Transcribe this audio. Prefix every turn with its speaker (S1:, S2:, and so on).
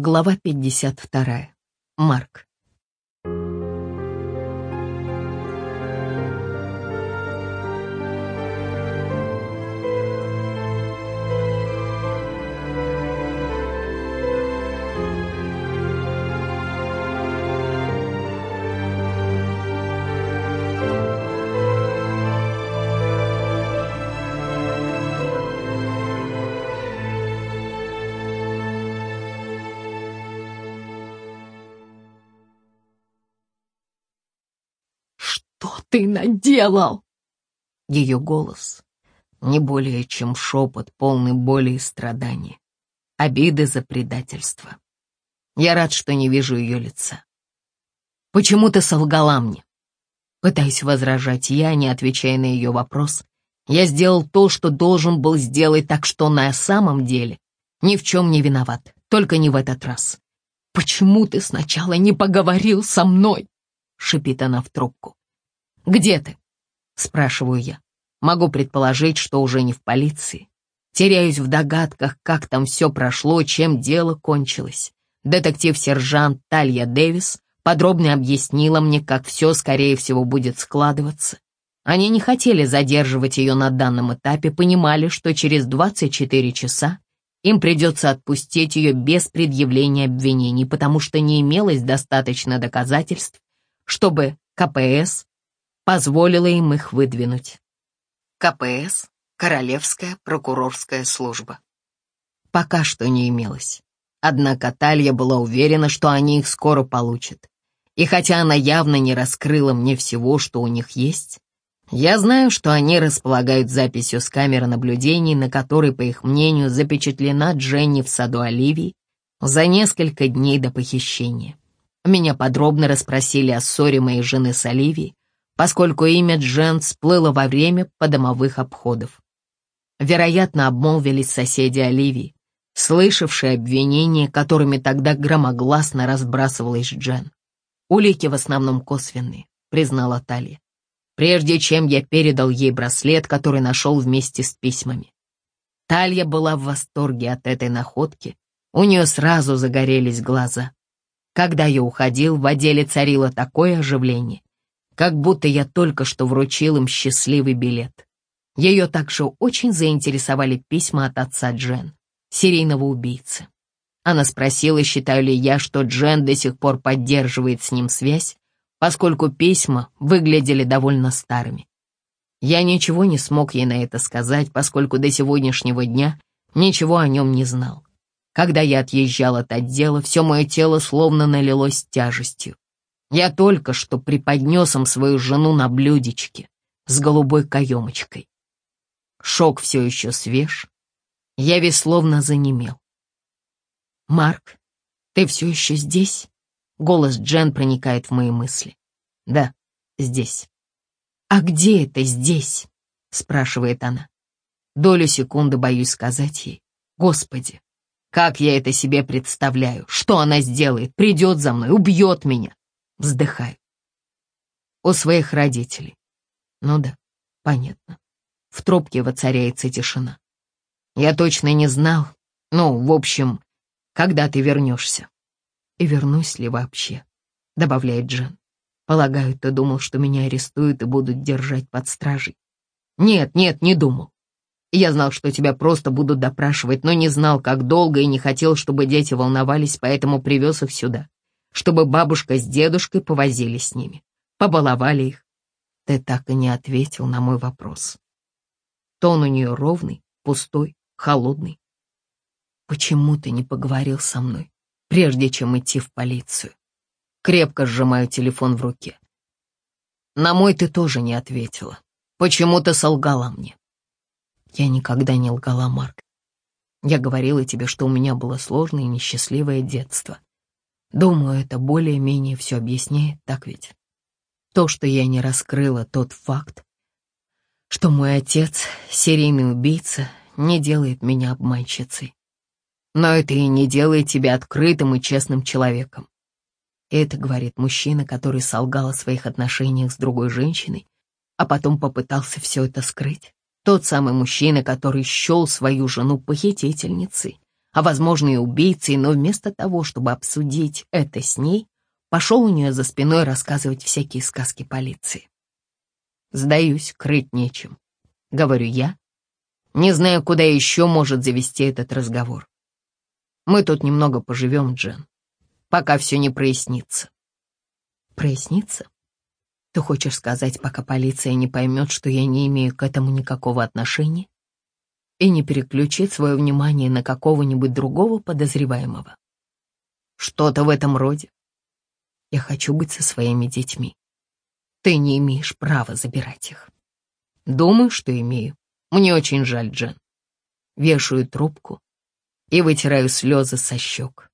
S1: Глава 52. Марк.
S2: Что ты наделал?»
S1: Ее голос не более чем шепот, полный боли и страдания, обиды за предательство. Я рад, что не вижу ее лица. «Почему ты солгала мне?» Пытаюсь возражать я, не отвечая на ее вопрос. Я сделал то, что должен был сделать, так что на самом деле ни в чем не виноват, только не в этот раз.
S2: «Почему ты сначала не поговорил со мной?» — шипит она в трубку.
S1: «Где ты?» — спрашиваю я. Могу предположить, что уже не в полиции. Теряюсь в догадках, как там все прошло, чем дело кончилось. Детектив-сержант Талья Дэвис подробно объяснила мне, как все, скорее всего, будет складываться. Они не хотели задерживать ее на данном этапе, понимали, что через 24 часа им придется отпустить ее без предъявления обвинений, потому что не имелось достаточно доказательств, чтобы КПС позволила им их выдвинуть. КПС — Королевская прокурорская служба. Пока что не имелось. Однако Талья была уверена, что они их скоро получат. И хотя она явно не раскрыла мне всего, что у них есть, я знаю, что они располагают записью с камеры наблюдений, на которой, по их мнению, запечатлена Дженни в саду Оливии за несколько дней до похищения. Меня подробно расспросили о ссоре моей жены с Оливией, поскольку имя Джен всплыло во время подомовых обходов. Вероятно, обмолвились соседи Оливии, слышавшие обвинения, которыми тогда громогласно разбрасывалась Джен. Улики в основном косвенные, признала Талия. Прежде чем я передал ей браслет, который нашел вместе с письмами. Талья была в восторге от этой находки, у нее сразу загорелись глаза. Когда я уходил, в отделе царило такое оживление, как будто я только что вручил им счастливый билет. Ее также очень заинтересовали письма от отца Джен, серийного убийцы. Она спросила, считаю ли я, что Джен до сих пор поддерживает с ним связь, поскольку письма выглядели довольно старыми. Я ничего не смог ей на это сказать, поскольку до сегодняшнего дня ничего о нем не знал. Когда я отъезжал от отдела, все мое тело словно налилось тяжестью. Я только что преподнес им свою жену на блюдечке с голубой каемочкой. Шок все еще свеж. Я весь словно занемел. «Марк, ты все еще здесь?» Голос Джен проникает в мои мысли. «Да, здесь». «А где это здесь?» — спрашивает она. Долю секунды боюсь сказать ей. «Господи, как я это себе представляю? Что она сделает? Придет за мной, убьет меня. Вздыхаю. У своих родителей. Ну да, понятно. В трубке воцаряется тишина. Я точно не знал. Ну, в общем, когда ты вернешься. И вернусь ли вообще, добавляет Джен. Полагаю, ты думал, что меня арестуют и будут держать под стражей. Нет, нет, не думал. Я знал, что тебя просто будут допрашивать, но не знал, как долго, и не хотел, чтобы дети волновались, поэтому привез их сюда чтобы бабушка с дедушкой повозили с ними, побаловали их. Ты так и не ответил на мой вопрос. Тон у нее ровный, пустой, холодный. Почему ты не поговорил со мной, прежде чем идти в полицию? Крепко сжимаю телефон в руке. На мой ты тоже не ответила. Почему ты солгала мне? Я никогда не лгала, Марк. Я говорила тебе, что у меня было сложное и несчастливое детство. Думаю, это более-менее все объясняет, так ведь? То, что я не раскрыла тот факт, что мой отец, серийный убийца, не делает меня обманщицей. Но это и не делает тебя открытым и честным человеком. Это говорит мужчина, который солгал о своих отношениях с другой женщиной, а потом попытался все это скрыть. Тот самый мужчина, который счел свою жену похитительницей, а возможно и убийцей, но вместо того, чтобы обсудить это с ней, пошел у нее за спиной рассказывать всякие сказки полиции. Сдаюсь, крыть нечем, говорю я, не знаю, куда еще может завести этот разговор. Мы тут немного поживем, Джен, пока все не прояснится. Прояснится? Ты хочешь сказать, пока полиция не поймет, что я не имею к этому никакого отношения? И не переключит свое внимание на какого-нибудь другого подозреваемого? Что-то в этом роде. Я хочу быть со своими детьми. Ты не имеешь права забирать их. Думаю, что имею. Мне очень жаль, Джен. Вешаю трубку и вытираю слезы со щек.